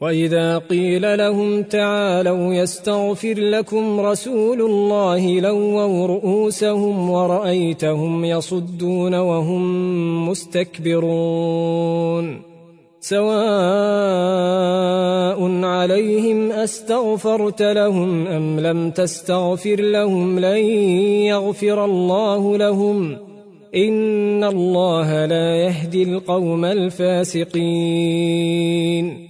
وإذا قيل لهم تعالوا يستغفر لكم رسول الله لووا رؤوسهم ورأيتهم يصدون وهم مستكبرون. سواء عليهم أستغفرت لهم أم لم تستغفر لهم لن يغفر الله لهم. إن الله لا يهدي القوم الفاسقين.